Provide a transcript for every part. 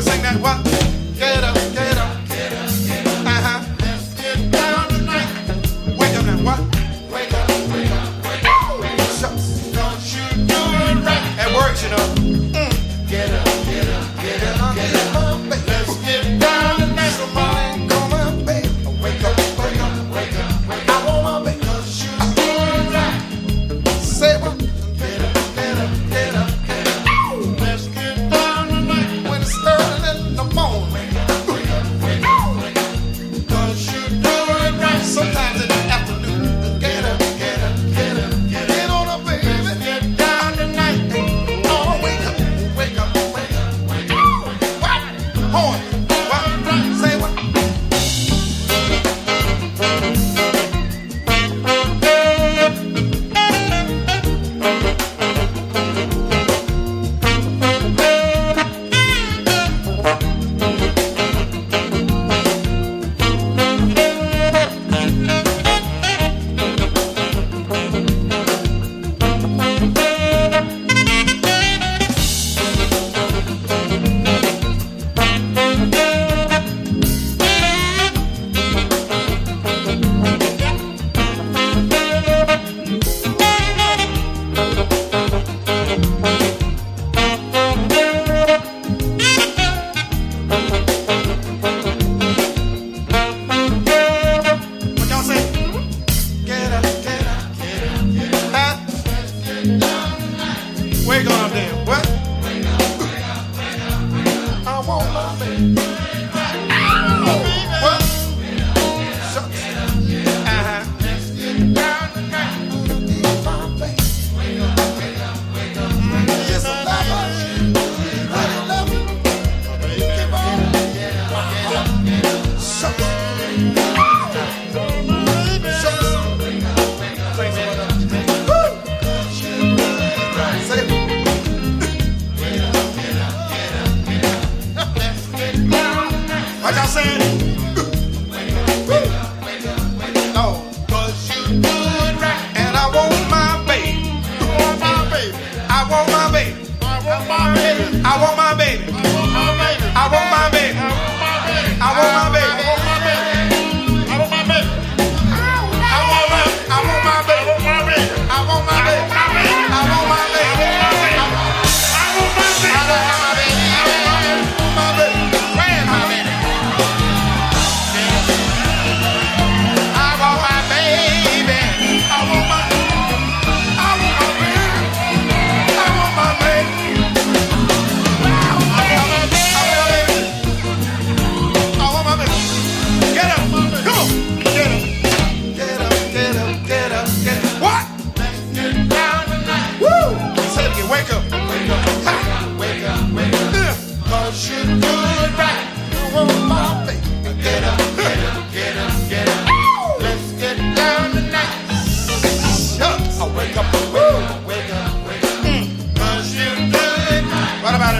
sing that what?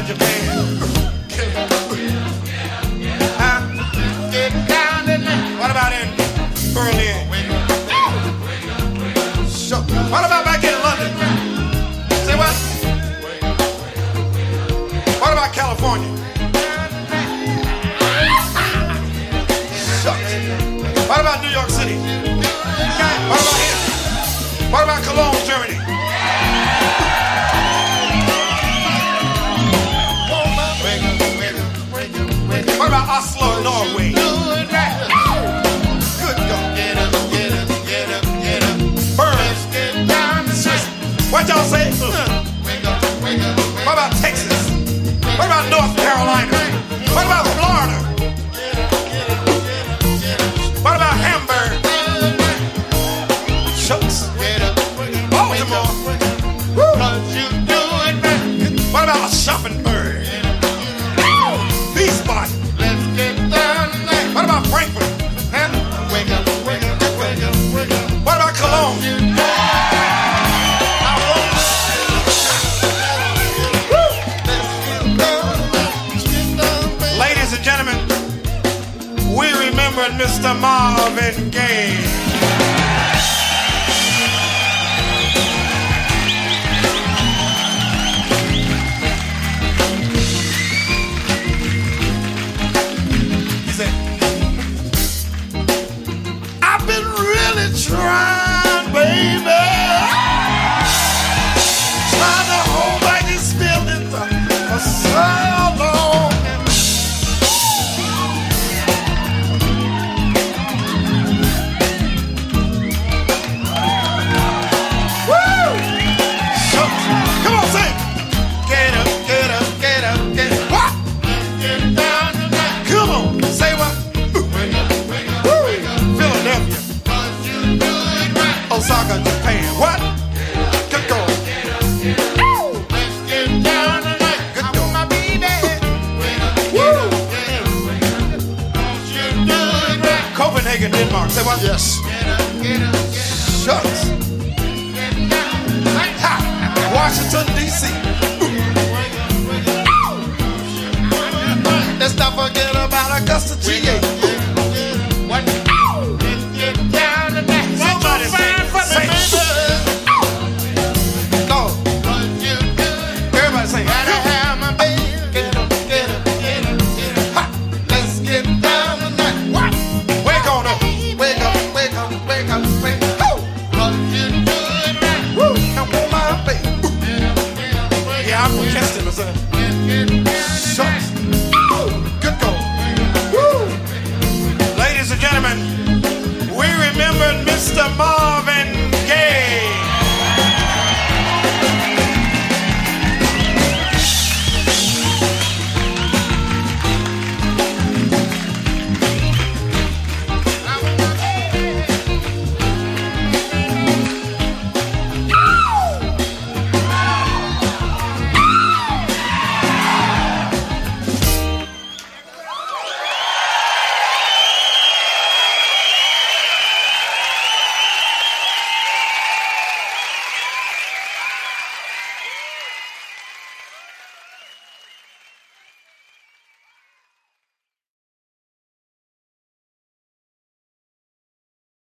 What about in Berlin? What about back in London? What? What about California? Shucks. What about New York City? What about here? What about Cologne, Germany? Oslo, Norway. Good God. Get up, get up, get up, get up. Burns. Get down the street. What y'all say? Wake up, wake up. What about Texas? What about North Carolina? What about Mr. Marvin Gaye. one, yes. Shucks. Washington, D.C. Let's not forget about Augusta, G.A.